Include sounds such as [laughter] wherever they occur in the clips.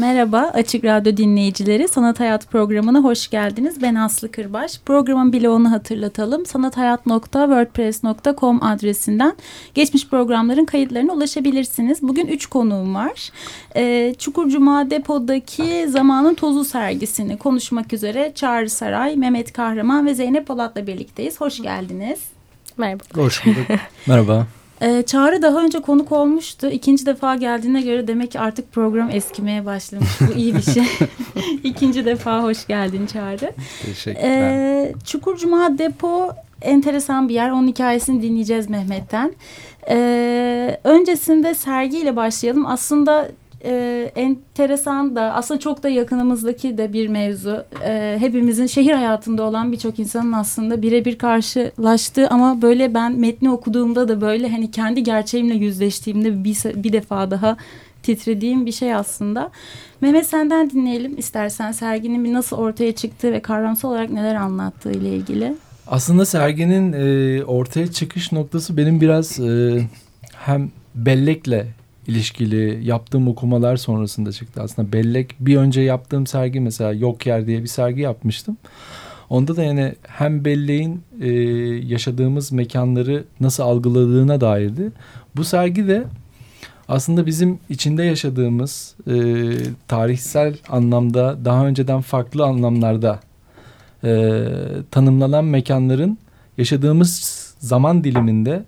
Merhaba Açık Radyo dinleyicileri. Sanat Hayat programına hoş geldiniz. Ben Aslı Kırbaş. Programın bloğunu hatırlatalım. sanathayat.wordpress.com adresinden geçmiş programların kayıtlarına ulaşabilirsiniz. Bugün üç konuğum var. Ee, Çukur Cuma Depo'daki Zamanın Tozu sergisini konuşmak üzere Çağrı Saray, Mehmet Kahraman ve Zeynep Polat'la birlikteyiz. Hoş geldiniz. Merhaba. Hoş bulduk. Merhaba. Ee, Çağrı daha önce konuk olmuştu. İkinci defa geldiğine göre demek ki artık program eskimeye başlamış. Bu iyi bir şey. [laughs] [laughs] İkinci defa hoş geldin Çağrı. Teşekkürler. Ee, Çukur Cuma Depo enteresan bir yer. Onun hikayesini dinleyeceğiz Mehmet'ten. Ee, öncesinde sergiyle başlayalım. Aslında e, enteresan da aslında çok da yakınımızdaki de bir mevzu. E, hepimizin şehir hayatında olan birçok insanın aslında birebir karşılaştığı ama böyle ben metni okuduğumda da böyle hani kendi gerçeğimle yüzleştiğimde bir, bir defa daha titrediğim bir şey aslında. Mehmet senden dinleyelim istersen serginin bir nasıl ortaya çıktığı ve kavramsal olarak neler anlattığı ile ilgili. Aslında serginin e, ortaya çıkış noktası benim biraz e, hem bellekle ilişkili yaptığım okumalar sonrasında çıktı. Aslında bellek bir önce yaptığım sergi mesela Yok Yer diye bir sergi yapmıştım. Onda da yani hem belleğin e, yaşadığımız mekanları nasıl algıladığına dairdi. Bu sergi de aslında bizim içinde yaşadığımız e, tarihsel anlamda daha önceden farklı anlamlarda e, tanımlanan mekanların yaşadığımız zaman diliminde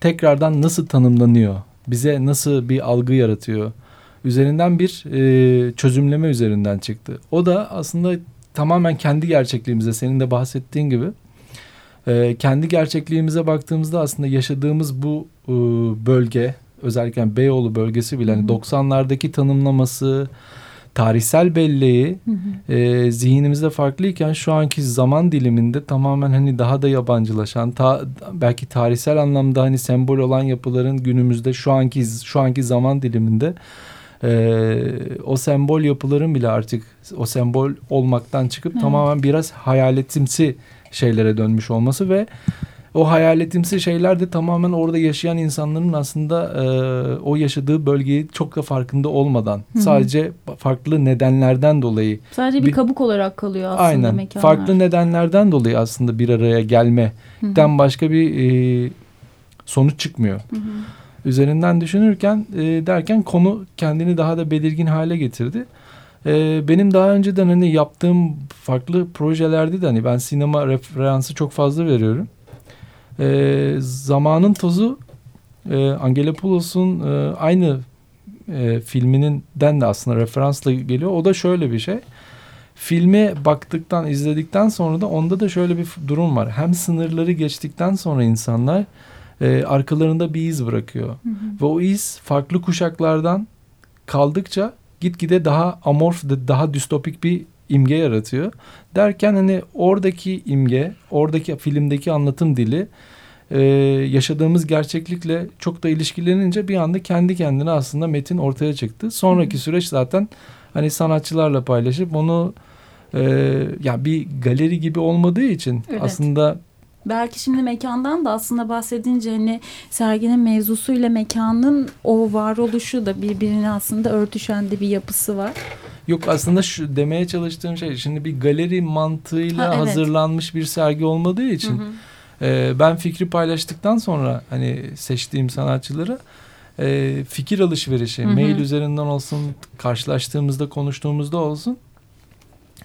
tekrardan nasıl tanımlanıyor? Bize nasıl bir algı yaratıyor? Üzerinden bir e, çözümleme üzerinden çıktı. O da aslında tamamen kendi gerçekliğimize senin de bahsettiğin gibi e, kendi gerçekliğimize baktığımızda aslında yaşadığımız bu e, bölge özellikle Beyoğlu bölgesi bile hani 90'lardaki tanımlaması tarihsel belleği hı hı. E, zihnimizde farklıyken şu anki zaman diliminde tamamen hani daha da yabancılaşan ta, belki tarihsel anlamda hani sembol olan yapıların günümüzde şu anki şu anki zaman diliminde e, o sembol yapıların bile artık o sembol olmaktan çıkıp evet. tamamen biraz hayaletimsi şeylere dönmüş olması ve o hayaletimsi şeyler de tamamen orada yaşayan insanların aslında e, o yaşadığı bölgeyi çok da farkında olmadan Hı-hı. sadece farklı nedenlerden dolayı sadece bir, bir kabuk olarak kalıyor aslında aynen, mekanlar. Farklı nedenlerden dolayı aslında bir araya gelmeden Hı-hı. başka bir e, sonuç çıkmıyor. Hı-hı. Üzerinden düşünürken e, derken konu kendini daha da belirgin hale getirdi. E, benim daha önceden hani yaptığım farklı projelerde de hani ben sinema referansı çok fazla veriyorum. E, zamanın tozu e, Angelepoulos'un e, aynı e, filmininden de aslında referansla geliyor. O da şöyle bir şey. Filme baktıktan, izledikten sonra da onda da şöyle bir durum var. Hem sınırları geçtikten sonra insanlar e, arkalarında bir iz bırakıyor. Hı hı. Ve o iz farklı kuşaklardan kaldıkça gitgide daha amorf, daha distopik bir imge yaratıyor. Derken hani oradaki imge, oradaki filmdeki anlatım dili e, yaşadığımız gerçeklikle çok da ilişkilenince bir anda kendi kendine aslında metin ortaya çıktı. Sonraki süreç zaten hani sanatçılarla paylaşıp onu e, ya bir galeri gibi olmadığı için evet. aslında belki şimdi mekandan da aslında bahsedince hani serginin mevzusuyla mekanın o varoluşu da birbirine aslında örtüşen de bir yapısı var. Yok aslında şu demeye çalıştığım şey şimdi bir galeri mantığıyla ha, evet. hazırlanmış bir sergi olmadığı için hı hı. E, ben fikri paylaştıktan sonra hani seçtiğim sanatçıları e, fikir alışverişi hı hı. mail üzerinden olsun karşılaştığımızda konuştuğumuzda olsun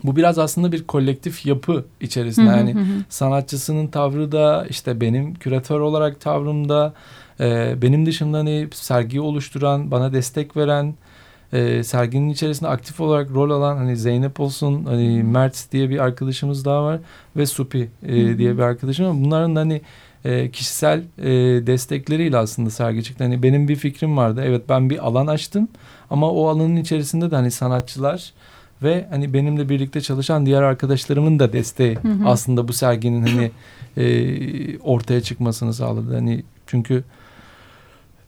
bu biraz aslında bir kolektif yapı içerisinde. Hı hı yani hı. sanatçısının tavrı da işte benim küratör olarak tavrımda e, benim dışında hani sergiyi oluşturan, bana destek veren, e, serginin içerisinde aktif olarak rol alan hani Zeynep olsun, hani Mert diye bir arkadaşımız daha var ve Supi e, diye bir arkadaşım var. Bunların hani e, kişisel e, destekleriyle aslında sergi çıktı. Hani benim bir fikrim vardı. Evet ben bir alan açtım ama o alanın içerisinde de hani sanatçılar ve hani benimle birlikte çalışan diğer arkadaşlarımın da desteği hı hı. aslında bu serginin hani e, ortaya çıkmasını sağladı. Hani çünkü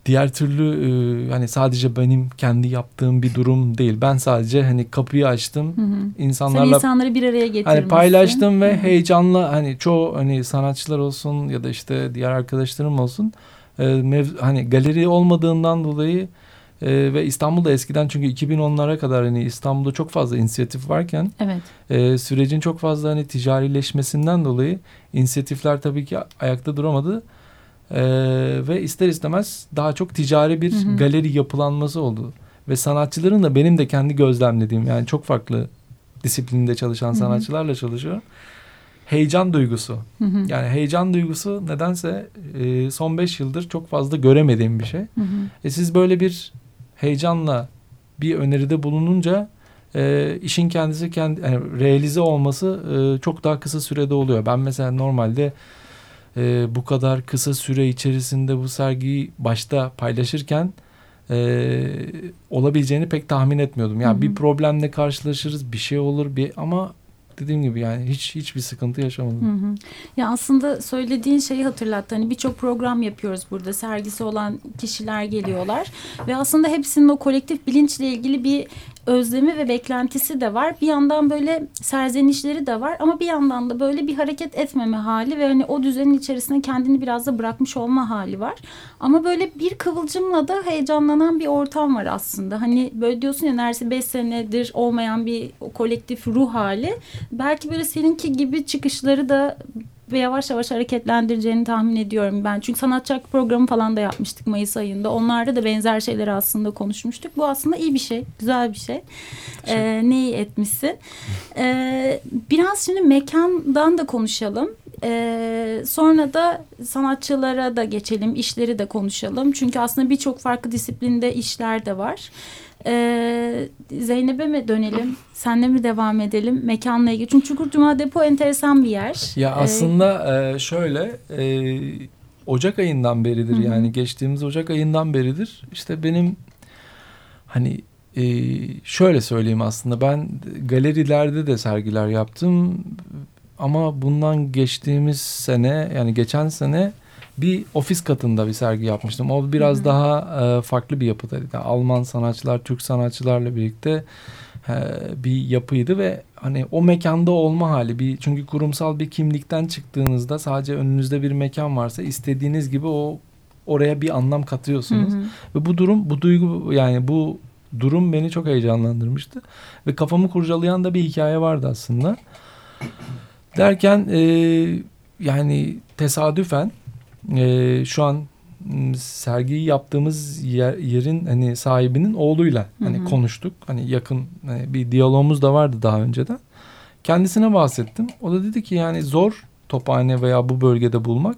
diğer türlü e, hani sadece benim kendi yaptığım bir durum değil. Ben sadece hani kapıyı açtım. Hı hı. insanlarla Sen insanları bir araya getirmişsin. Hani paylaştım ve hı hı. heyecanla hani çoğu hani sanatçılar olsun ya da işte diğer arkadaşlarım olsun e, mev, hani galeri olmadığından dolayı E, ve İstanbul'da eskiden çünkü 2010'lara kadar hani İstanbul'da çok fazla inisiyatif varken evet. e, sürecin çok fazla hani ticarileşmesinden dolayı inisiyatifler tabii ki ayakta duramadı. E, ve ister istemez daha çok ticari bir hı hı. galeri yapılanması oldu. Ve sanatçıların da benim de kendi gözlemlediğim yani çok farklı disiplinde çalışan sanatçılarla çalışıyorum. Heyecan duygusu. Hı hı. Yani heyecan duygusu nedense e, son beş yıldır çok fazla göremediğim bir şey. Hı hı. E siz böyle bir heyecanla bir öneride bulununca e, işin kendisi kendi yani realize olması e, çok daha kısa sürede oluyor. Ben mesela normalde e, bu kadar kısa süre içerisinde bu sergiyi başta paylaşırken e, olabileceğini pek tahmin etmiyordum. Yani hı hı. bir problemle karşılaşırız, bir şey olur bir ama dediğim gibi yani hiç hiçbir sıkıntı yaşamadım. Hı hı. Ya aslında söylediğin şeyi hatırlattı. Hani birçok program yapıyoruz burada. Sergisi olan kişiler geliyorlar ve aslında hepsinin o kolektif bilinçle ilgili bir özlemi ve beklentisi de var. Bir yandan böyle serzenişleri de var ama bir yandan da böyle bir hareket etmeme hali ve hani o düzenin içerisinde kendini biraz da bırakmış olma hali var. Ama böyle bir kıvılcımla da heyecanlanan bir ortam var aslında. Hani böyle diyorsun ya neredeyse beş senedir olmayan bir kolektif ruh hali. Belki böyle seninki gibi çıkışları da ve yavaş yavaş hareketlendireceğini tahmin ediyorum ben. Çünkü sanatçı programı falan da yapmıştık Mayıs ayında. Onlarda da benzer şeyleri aslında konuşmuştuk. Bu aslında iyi bir şey, güzel bir şey. Ee, neyi etmişsin? Ee, biraz şimdi mekandan da konuşalım. Ee, sonra da sanatçılara da geçelim, işleri de konuşalım. Çünkü aslında birçok farklı disiplinde işler de var. Ee, Zeynep'e mi dönelim? Senle mi devam edelim? Mekanla ilgili. Çünkü Çukur Cuma Depo enteresan bir yer. Ya ee, aslında e, şöyle... E, Ocak ayından beridir -hı. yani geçtiğimiz Ocak ayından beridir. İşte benim hani e, şöyle söyleyeyim aslında ben galerilerde de sergiler yaptım ama bundan geçtiğimiz sene yani geçen sene bir ofis katında bir sergi yapmıştım. O biraz Hı-hı. daha e, farklı bir yapıdaydı. Yani Alman sanatçılar, Türk sanatçılarla birlikte e, bir yapıydı ve hani o mekanda olma hali bir çünkü kurumsal bir kimlikten çıktığınızda sadece önünüzde bir mekan varsa istediğiniz gibi o oraya bir anlam katıyorsunuz. Hı hı. Ve bu durum bu duygu yani bu durum beni çok heyecanlandırmıştı ve kafamı kurcalayan da bir hikaye vardı aslında. Derken e, yani tesadüfen e, şu an sergiyi yaptığımız yer, yerin hani sahibinin oğluyla hani hı hı. konuştuk. Hani yakın hani bir diyalogumuz da vardı daha önceden. Kendisine bahsettim. O da dedi ki yani zor tophane veya bu bölgede bulmak.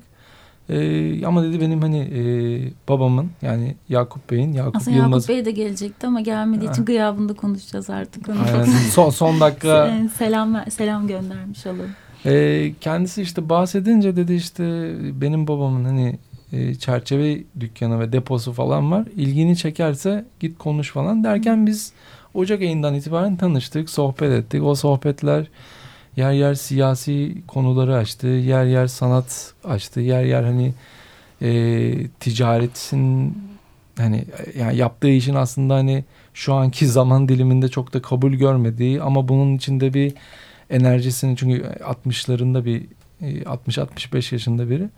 Ee, ama dedi benim hani e, babamın yani Yakup Bey'in Yakup Aslında Yılmaz... Yakup Bey de gelecekti ama gelmediği için gıyabında konuşacağız artık. Aynen. son, son dakika [laughs] selam selam göndermiş olalım. E, kendisi işte bahsedince dedi işte benim babamın hani e, çerçeve dükkanı ve deposu falan var. İlgini çekerse git konuş falan derken biz Ocak ayından itibaren tanıştık, sohbet ettik. O sohbetler yer yer siyasi konuları açtı, yer yer sanat açtı, yer yer hani e, ticaretin hani yani yaptığı işin aslında hani şu anki zaman diliminde çok da kabul görmediği ama bunun içinde bir enerjisini çünkü 60'larında bir 60-65 e, yaşında biri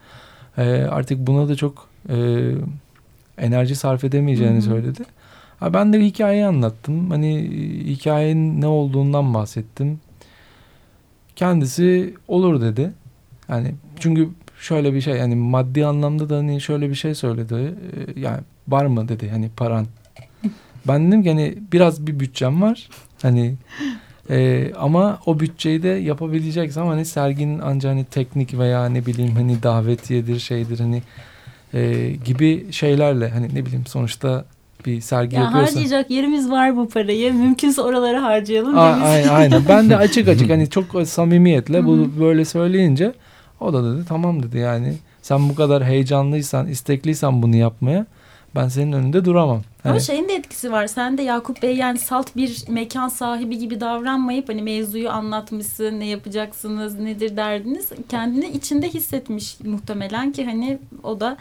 e, artık buna da çok e, enerji sarf edemeyeceğini Hı-hı. söyledi. Ha, ben de hikayeyi anlattım. Hani hikayenin ne olduğundan bahsettim. Kendisi olur dedi. Yani çünkü şöyle bir şey yani maddi anlamda da hani şöyle bir şey söyledi. Yani var mı dedi hani paran. Ben dedim ki hani biraz bir bütçem var. Hani ee, ama o bütçeyi de yapabileceksem hani serginin ancak hani teknik veya ne bileyim hani davetiyedir şeydir hani e, gibi şeylerle hani ne bileyim sonuçta bir sergi ya yapıyorsan. Harcayacak yerimiz var bu parayı. Mümkünse oraları harcayalım. A, aynen, aynen. Ben de açık [laughs] açık hani çok samimiyetle bu böyle söyleyince o da dedi tamam dedi yani sen bu kadar heyecanlıysan, istekliysen bunu yapmaya ben senin önünde duramam. Ama hani... şeyin de etkisi var. Sen de Yakup Bey yani salt bir mekan sahibi gibi davranmayıp hani mevzuyu anlatmışsın, ne yapacaksınız, nedir derdiniz. Kendini içinde hissetmiş muhtemelen ki hani o da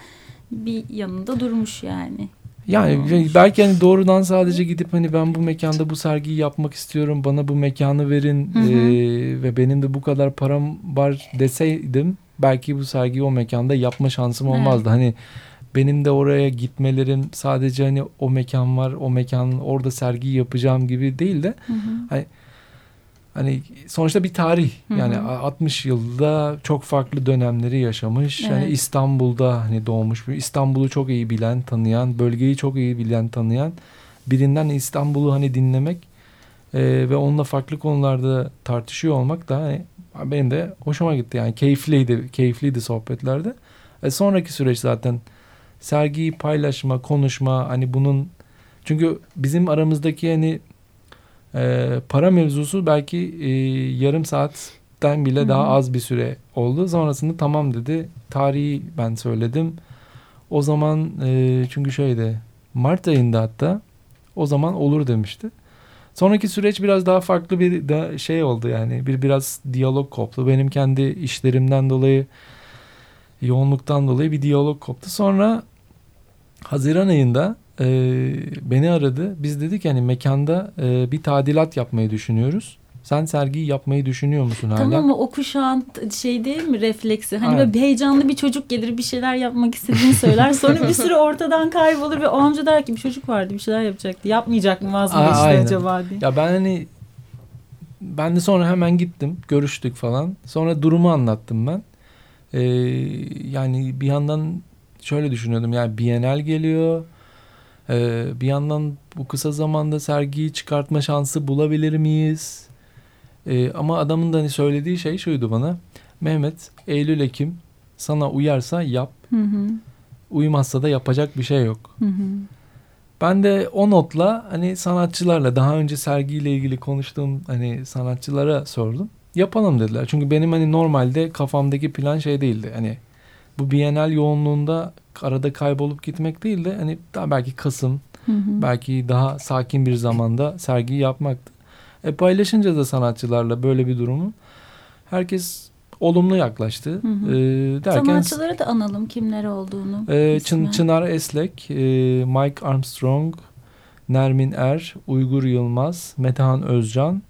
bir yanında durmuş yani. Yani Olmuş. belki hani doğrudan sadece gidip hani ben bu mekanda bu sergiyi yapmak istiyorum bana bu mekanı verin hı hı. E, ve benim de bu kadar param var deseydim belki bu sergiyi o mekanda yapma şansım olmazdı. Evet. Hani benim de oraya gitmelerim sadece hani o mekan var o mekanın orada sergi yapacağım gibi değil de Hı hı. hani hani sonuçta bir tarih Hı hı. yani 60 yılda çok farklı dönemleri yaşamış. Hani Evet. İstanbul'da hani doğmuş bir İstanbul'u çok iyi bilen, tanıyan, bölgeyi çok iyi bilen, tanıyan birinden İstanbul'u hani dinlemek e, ve onunla farklı konularda tartışıyor olmak da hani benim de hoşuma gitti. Yani keyifliydi, keyifliydi sohbetlerde. E, sonraki süreç zaten sergiyi paylaşma, konuşma hani bunun çünkü bizim aramızdaki hani e, para mevzusu belki e, yarım saatten bile Hı hı. daha az bir süre oldu. Sonrasında tamam dedi. Tarihi ben söyledim. O zaman e, çünkü şeydi Mart ayında hatta o zaman olur demişti. Sonraki süreç biraz daha farklı bir da şey oldu yani bir biraz diyalog koptu. Benim kendi işlerimden dolayı yoğunluktan dolayı bir diyalog koptu. Sonra Haziran ayında e, beni aradı. Biz dedik yani mekanda e, bir tadilat yapmayı düşünüyoruz. Sen sergiyi yapmayı düşünüyor musun hala? Tamam mı o kuşağın şey değil mi refleksi? Hani Aynen. böyle heyecanlı bir çocuk gelir bir şeyler yapmak istediğini söyler. Sonra bir süre ortadan kaybolur ve o amca der ki bir çocuk vardı bir şeyler yapacaktı. Yapmayacak mı vazgeçti aynen. acaba diye. Ya ben hani ben de sonra hemen gittim görüştük falan. Sonra durumu anlattım ben. Ee, yani bir yandan şöyle düşünüyordum yani Bienal geliyor. Ee, bir yandan bu kısa zamanda sergiyi çıkartma şansı bulabilir miyiz? Ee, ama adamın da hani söylediği şey şuydu bana. Mehmet Eylül Ekim sana uyarsa yap. Hı hı. Uymazsa da yapacak bir şey yok. Hı hı. Ben de o notla hani sanatçılarla daha önce sergiyle ilgili konuştuğum hani sanatçılara sordum. Yapalım dediler. Çünkü benim hani normalde kafamdaki plan şey değildi. Hani bu Bienal yoğunluğunda arada kaybolup gitmek değil de hani daha belki Kasım, Hı hı. belki daha sakin bir zamanda sergiyi yapmaktı. E paylaşınca da sanatçılarla böyle bir durumu herkes olumlu yaklaştı. Hı hı. E, derken Sanatçıları da analım kimler olduğunu. ee, Çın. Çınar Eslek, e, Mike Armstrong, Nermin Er, Uygur Yılmaz, Metehan Özcan,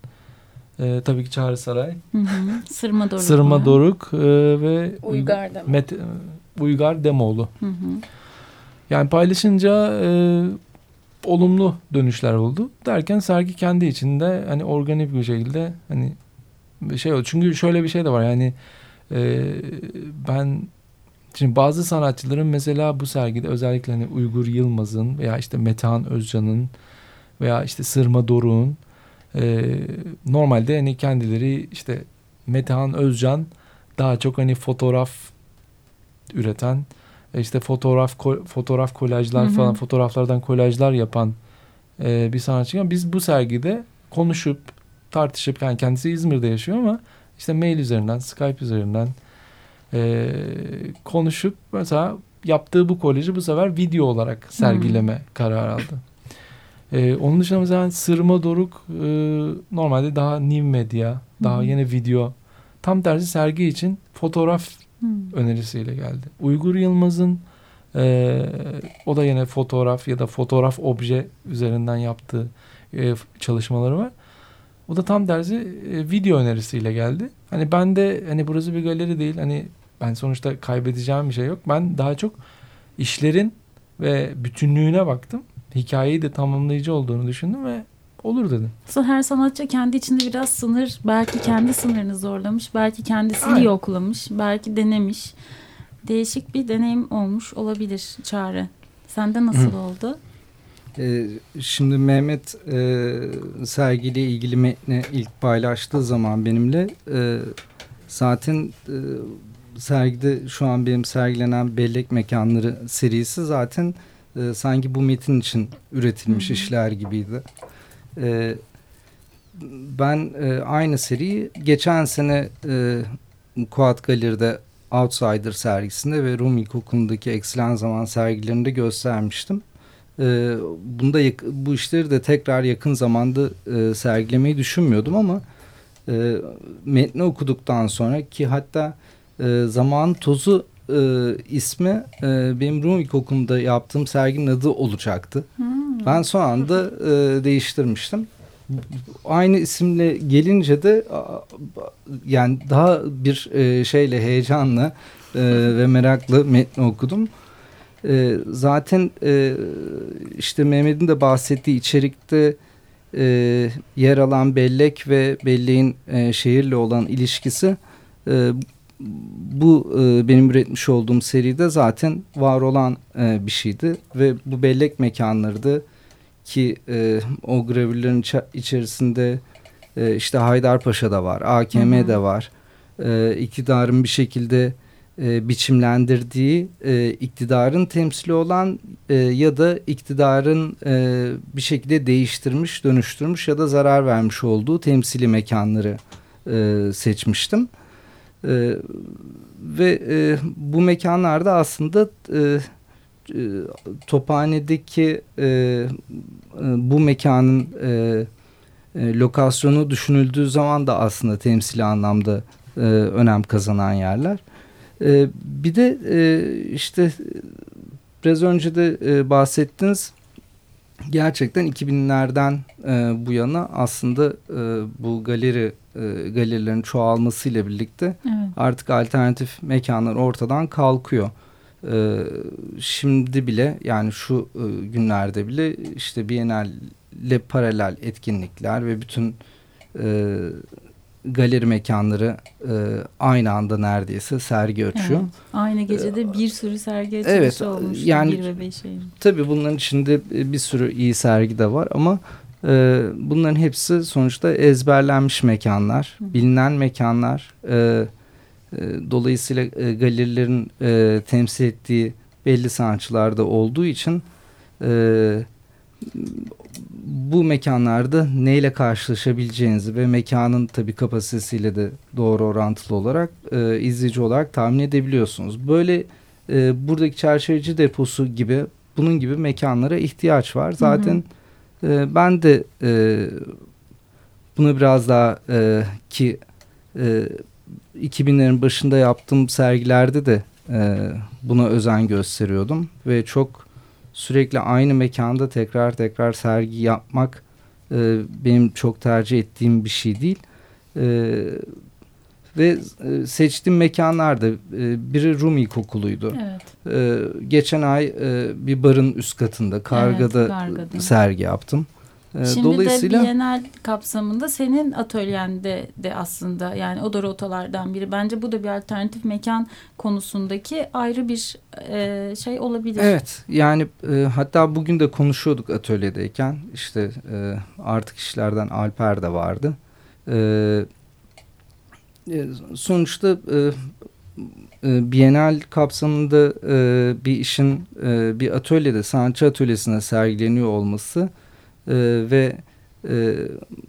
e, tabii ki Çağrı Saray, Hı hı. Sırma Doruk. Sırma. Doruk e, ve Uygar deme. Met, Uygar Demoğlu. Hı hı. Yani paylaşınca e, olumlu dönüşler oldu. Derken sergi kendi içinde hani organik bir şekilde hani şey oldu. Çünkü şöyle bir şey de var yani e, ben şimdi bazı sanatçıların mesela bu sergide özellikle hani Uygur Yılmaz'ın veya işte Metehan Özcan'ın veya işte Sırma Doruk'un e, normalde hani kendileri işte Metehan Özcan daha çok hani fotoğraf üreten e, işte fotoğraf ko- fotoğraf kolajlar Hı hı. falan fotoğraflardan kolajlar yapan e, bir sanatçı. Ama Biz bu sergide konuşup tartışıp yani kendisi İzmir'de yaşıyor ama işte mail üzerinden Skype üzerinden e, konuşup mesela yaptığı bu kolajı bu sefer video olarak sergileme kararı aldı. E, onun dışında mesela Sırma Doruk e, normalde daha new medya, daha Hı hı. yeni video. Tam tersi sergi için fotoğraf Hı. önerisiyle geldi. Uygur Yılmaz'ın eee, o da yine fotoğraf ya da fotoğraf obje üzerinden yaptığı eee, çalışmaları var. O da tam tersi eee, video önerisiyle geldi. Hani ben de hani burası bir galeri değil. Hani ben sonuçta kaybedeceğim bir şey yok. Ben daha çok işlerin ve bütünlüğüne baktım. Hikayeyi de tamamlayıcı olduğunu düşündüm ve olur dedim. Her sanatçı kendi içinde biraz sınır, belki kendi sınırını zorlamış, belki kendisini Aynen. yoklamış, belki denemiş. Değişik bir deneyim olmuş olabilir Çağrı. Sende nasıl oldu? Ee, şimdi Mehmet e, sergiyle ilgili metni ilk paylaştığı zaman benimle e, zaten e, sergide şu an benim sergilenen bellek mekanları serisi zaten e, sanki bu metin için üretilmiş işler gibiydi. E, ben e, aynı seriyi geçen sene e, Kuat Galeri'de Outsider sergisinde ve Rum İlkokulu'ndaki Eksilen Zaman sergilerinde göstermiştim. Ee, bunda bu işleri de tekrar yakın zamanda e, sergilemeyi düşünmüyordum ama e, metni okuduktan sonra ki hatta e, Zaman Tozu e, ismi e, benim Rum İlkokulu'nda yaptığım serginin adı olacaktı. Hmm. Ben son anda e, değiştirmiştim. Aynı isimle gelince de yani daha bir e, şeyle heyecanla e, ve merakla metni okudum. E, zaten e, işte Mehmet'in de bahsettiği içerikte e, yer alan bellek ve belleğin e, şehirle olan ilişkisi e, bu e, benim üretmiş olduğum seride zaten var olan e, bir şeydi ve bu bellek mekanları ki e, o gravürlerin içerisinde e, işte Haydarpaşa'da var, AKM'de var. E, iktidarın bir şekilde e, biçimlendirdiği e, iktidarın temsili olan e, ya da iktidarın e, bir şekilde değiştirmiş, dönüştürmüş ya da zarar vermiş olduğu temsili mekanları e, seçmiştim. E, ve e, bu mekanlarda aslında e, e, Tophane'deki e, e, bu mekanın e, e, lokasyonu düşünüldüğü zaman da aslında temsili anlamda e, önem kazanan yerler. E, bir de e, işte biraz önce de e, bahsettiniz gerçekten 2000'lerden e, bu yana aslında e, bu galeri e, galerilerin çoğalmasıyla birlikte evet. artık alternatif mekanlar ortadan kalkıyor. E, şimdi bile yani şu e, günlerde bile işte Biennale paralel etkinlikler ve bütün e, galeri mekanları e, aynı anda neredeyse sergi açıyor. Evet, aynı gecede ee, bir sürü sergi açılışı evet, olmuş. Yani, bir ve beş Tabii bunların içinde bir sürü iyi sergi de var ama e, bunların hepsi sonuçta ezberlenmiş mekanlar, bilinen mekanlar. E, e, dolayısıyla e, galerilerin e, temsil ettiği belli sanatçılarda olduğu için e, bu mekanlarda neyle karşılaşabileceğinizi ve mekanın tabi kapasitesiyle de doğru orantılı olarak e, izleyici olarak tahmin edebiliyorsunuz. Böyle e, buradaki çerçeveci deposu gibi bunun gibi mekanlara ihtiyaç var. Zaten hı hı. E, ben de e, bunu biraz daha e, ki e, 2000'lerin başında yaptığım sergilerde de e, buna özen gösteriyordum ve çok sürekli aynı mekanda tekrar tekrar sergi yapmak e, benim çok tercih ettiğim bir şey değil. E, ve e, seçtiğim mekanlarda e, biri Rum İlkokulu'ydu. Evet. E, geçen ay e, bir barın üst katında Karga'da, evet, Karga'da sergi yaptım. Şimdi Dolayısıyla, de Bienal kapsamında senin atölyende de aslında yani o da rotalardan biri. Bence bu da bir alternatif mekan konusundaki ayrı bir e, şey olabilir. Evet yani e, hatta bugün de konuşuyorduk atölyedeyken işte e, artık işlerden Alper de vardı. E sonuçta e, e, Bienal kapsamında e, bir işin e, bir atölyede sanatçı atölyesine sergileniyor olması e, ve e,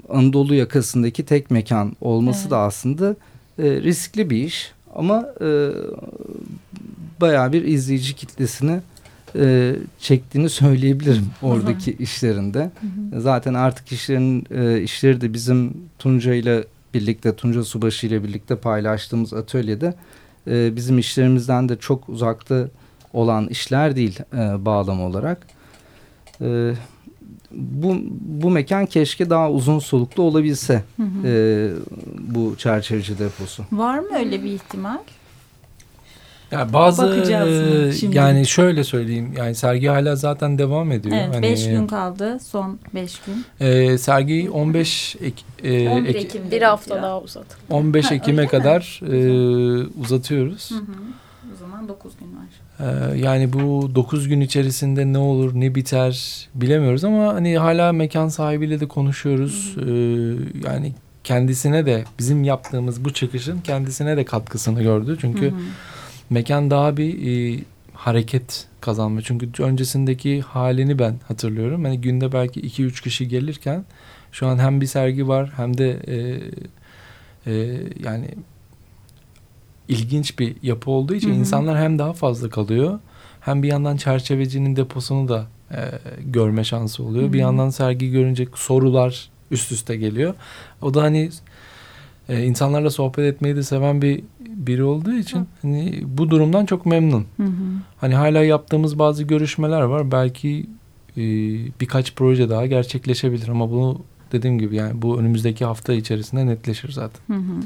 Anadolu yakasındaki tek mekan olması evet. da aslında e, riskli bir iş ama e, bayağı bir izleyici kitlesini e, çektiğini söyleyebilirim oradaki işlerinde. Hı-hı. Zaten artık işlerin e, işleri de bizim Tunca ile birlikte Tunca Subaşı ile birlikte paylaştığımız atölyede e, bizim işlerimizden de çok uzakta olan işler değil e, bağlam olarak. E, bu, bu mekan keşke daha uzun soluklu olabilse hı hı. E, bu çerçeveci deposu. Var mı öyle bir ihtimal? Ya bazı Bakacağız e, yani şöyle söyleyeyim yani sergi hala zaten devam ediyor. Evet 5 hani, gün kaldı son 5 gün. E, sergi 15 ek, e, 11 Ekim bir hafta daha uzat. 15 ha, Ekim'e kadar e, uzatıyoruz. Hı hı. O zaman 9 gün var. Ee, yani bu 9 gün içerisinde ne olur ne biter bilemiyoruz ama hani hala mekan sahibiyle de konuşuyoruz. Hı hı. Ee, yani kendisine de bizim yaptığımız bu çıkışın kendisine de katkısını gördü. Çünkü hı hı. Mekan daha bir e, hareket kazanma. Çünkü öncesindeki halini ben hatırlıyorum. Hani günde belki 2-3 kişi gelirken şu an hem bir sergi var hem de e, e, yani ilginç bir yapı olduğu için Hı-hı. insanlar hem daha fazla kalıyor hem bir yandan çerçevecinin deposunu da e, görme şansı oluyor. Hı-hı. Bir yandan sergi görünce sorular üst üste geliyor. O da hani e, insanlarla sohbet etmeyi de seven bir biri olduğu için Hı. hani bu durumdan çok memnun. Hı hı. Hani hala yaptığımız bazı görüşmeler var. Belki e, birkaç proje daha gerçekleşebilir ama bunu dediğim gibi yani bu önümüzdeki hafta içerisinde netleşir zaten. Hı hı.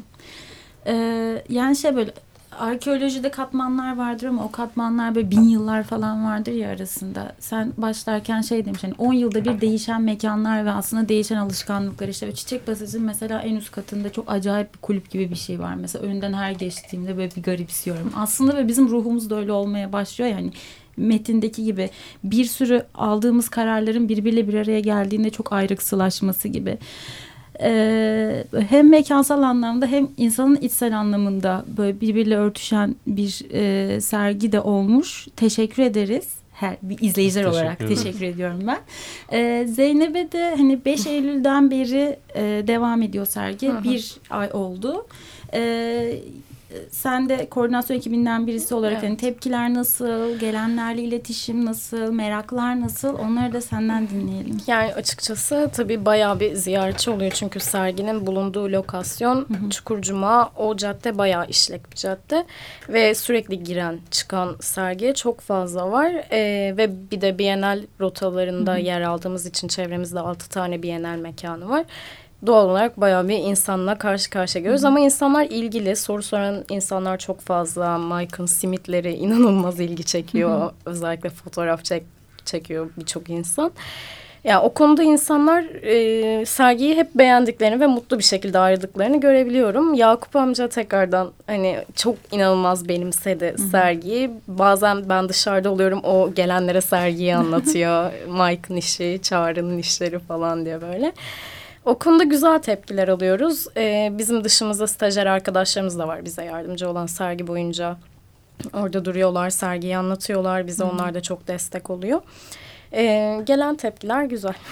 Ee, yani şey böyle arkeolojide katmanlar vardır ama o katmanlar böyle bin yıllar falan vardır ya arasında. Sen başlarken şey demiş hani 10 yılda bir değişen mekanlar ve aslında değişen alışkanlıklar işte. Ve Çiçek Pasajı'nın mesela en üst katında çok acayip bir kulüp gibi bir şey var. Mesela önünden her geçtiğimde böyle bir garipsiyorum. Aslında ve bizim ruhumuz da öyle olmaya başlıyor yani metindeki gibi bir sürü aldığımız kararların birbiriyle bir araya geldiğinde çok ayrıksılaşması gibi e, hem mekansal anlamda hem insanın içsel anlamında böyle birbiriyle örtüşen bir e, sergi de olmuş. Teşekkür ederiz. Her bir izleyiciler teşekkür olarak ederim. teşekkür ediyorum ben. Ee, Zeynep'e de hani 5 Eylül'den beri e, devam ediyor sergi. Bir ay oldu. Ee, sen de koordinasyon ekibinden birisi olarak evet. hani tepkiler nasıl, gelenlerle iletişim nasıl, meraklar nasıl onları da senden dinleyelim. Yani açıkçası tabii bayağı bir ziyaretçi oluyor çünkü serginin bulunduğu lokasyon hı hı. Çukurcuma o cadde bayağı işlek bir cadde ve sürekli giren çıkan sergi çok fazla var ee, ve bir de Bienal rotalarında hı hı. yer aldığımız için çevremizde altı tane Bienal mekanı var doğal olarak bayağı bir insanla karşı karşıya görüyoruz. Hı. Ama insanlar ilgili. Soru soran insanlar çok fazla. Michael Smith'leri inanılmaz ilgi çekiyor. Hı. Özellikle fotoğraf çek, çekiyor birçok insan. Ya yani o konuda insanlar e, sergiyi hep beğendiklerini ve mutlu bir şekilde ayrıldıklarını görebiliyorum. Yakup amca tekrardan hani çok inanılmaz benimsedi Hı -hı. sergiyi. Bazen ben dışarıda oluyorum o gelenlere sergiyi anlatıyor. [laughs] Mike'ın işi, Çağrı'nın işleri falan diye böyle. O konuda güzel tepkiler alıyoruz. Ee, bizim dışımızda stajyer arkadaşlarımız da var bize yardımcı olan sergi boyunca. Orada duruyorlar, sergiyi anlatıyorlar. Bize hmm. onlar da çok destek oluyor. Ee, gelen tepkiler güzel. [laughs]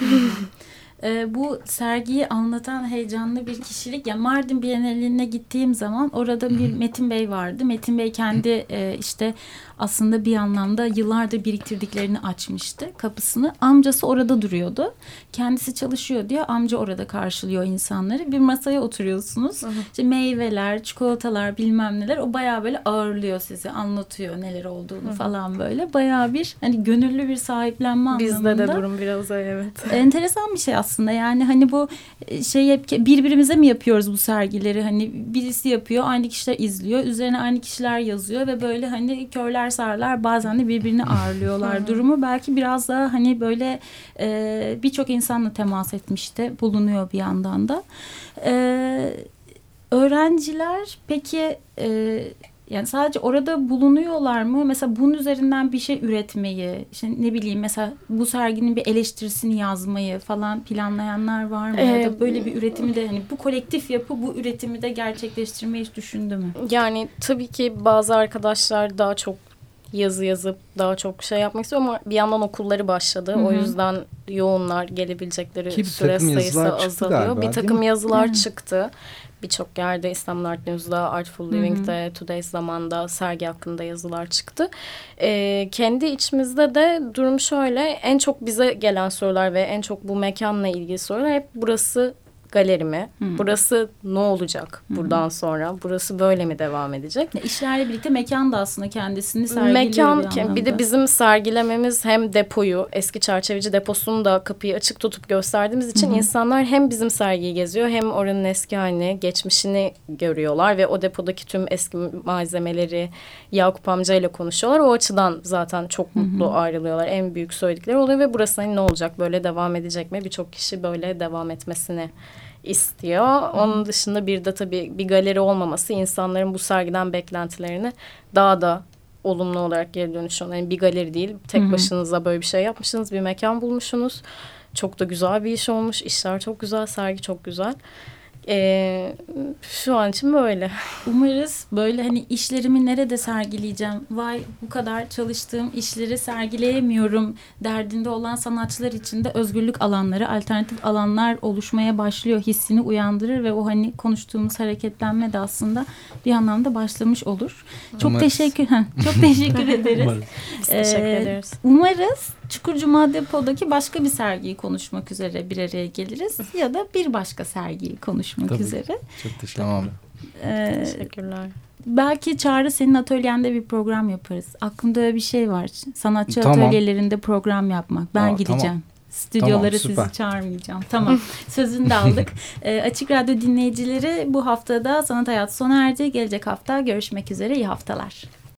e, bu sergiyi anlatan heyecanlı bir kişilik. Ya Mardin Bienali'ne gittiğim zaman orada bir Metin Bey vardı. Metin Bey kendi e, işte aslında bir anlamda yıllardır biriktirdiklerini açmıştı kapısını. Amcası orada duruyordu. Kendisi çalışıyor diye amca orada karşılıyor insanları. Bir masaya oturuyorsunuz. Hı hı. İşte meyveler, çikolatalar bilmem neler o bayağı böyle ağırlıyor sizi. Anlatıyor neler olduğunu hı. falan böyle. Bayağı bir hani gönüllü bir sahiplenme Bizde anlamında. Bizde de durum biraz evet. Enteresan bir şey aslında. Yani hani bu e, şey hep birbirimize mi yapıyoruz bu sergileri? Hani birisi yapıyor, aynı kişiler izliyor. Üzerine aynı kişiler yazıyor ve böyle hani körler sarlar bazen de birbirini [laughs] ağırlıyorlar durumu. Belki biraz daha hani böyle e, birçok insanla temas etmişti bulunuyor bir yandan da. E, öğrenciler peki e, yani sadece orada bulunuyorlar mı? Mesela bunun üzerinden bir şey üretmeyi, işte ne bileyim mesela bu serginin bir eleştirisini yazmayı falan planlayanlar var mı? Ee, ya da ee, böyle bir üretimi de hani bu kolektif yapı bu üretimi de gerçekleştirmeyi hiç düşündü mü? Yani tabii ki bazı arkadaşlar daha çok yazı yazıp daha çok şey yapmak istiyor ama bir yandan okulları başladı. Hı -hı. O yüzden yoğunlar gelebilecekleri Ki süre sayısı azalıyor. Galiba, bir takım yazılar Hı -hı. çıktı. Birçok yerde İstanbul Art News'da, Artful Living'de, Hı -hı. Today's zamanda sergi hakkında yazılar çıktı. Ee, kendi içimizde de durum şöyle. En çok bize gelen sorular ve en çok bu mekanla ilgili sorular hep burası galeri mi? Hmm. Burası ne olacak buradan hmm. sonra? Burası böyle mi devam edecek? İşlerle birlikte mekan da aslında kendisini sergiliyor mekan, bir, bir de bizim sergilememiz hem depoyu, eski çerçeveci deposunu da kapıyı açık tutup gösterdiğimiz için hmm. insanlar hem bizim sergiyi geziyor hem oranın eski halini, geçmişini görüyorlar ve o depodaki tüm eski malzemeleri Yakup amcayla konuşuyorlar. O açıdan zaten çok mutlu hmm. ayrılıyorlar. En büyük söyledikleri oluyor ve burası hani ne olacak? Böyle devam edecek mi? Birçok kişi böyle devam etmesini istiyor. Onun dışında bir de tabii bir galeri olmaması insanların bu sergiden beklentilerini daha da olumlu olarak geri dönüşüyor. Yani bir galeri değil, tek Hı-hı. başınıza böyle bir şey yapmışsınız, bir mekan bulmuşsunuz. Çok da güzel bir iş olmuş, işler çok güzel, sergi çok güzel. Ee, şu an için böyle. Umarız böyle hani işlerimi nerede sergileyeceğim? Vay bu kadar çalıştığım işleri sergileyemiyorum derdinde olan sanatçılar için de özgürlük alanları, alternatif alanlar oluşmaya başlıyor hissini uyandırır ve o hani konuştuğumuz hareketlenme de aslında bir anlamda başlamış olur. Çok umarız. teşekkür çok [laughs] teşekkür ederiz. Umarız. Biz teşekkür ee, ederiz. Umarız Çukurcuma Depo'daki başka bir sergiyi konuşmak üzere bir araya geliriz ya da bir başka sergiyi konuşmak Tabii. üzere. Çok teşekkürler. Tamam. Ee, Teşekkürler. Belki Çağrı senin atölyende bir program yaparız. Aklımda öyle bir şey var. Sanatçı tamam. atölyelerinde program yapmak. Ben Aa, gideceğim. stüdyoları Tamam, sizi çağırmayacağım. Tamam. [laughs] Sözünü de aldık. e, Açık Radyo dinleyicileri bu haftada Sanat Hayatı sona erdi. Gelecek hafta görüşmek üzere. İyi haftalar.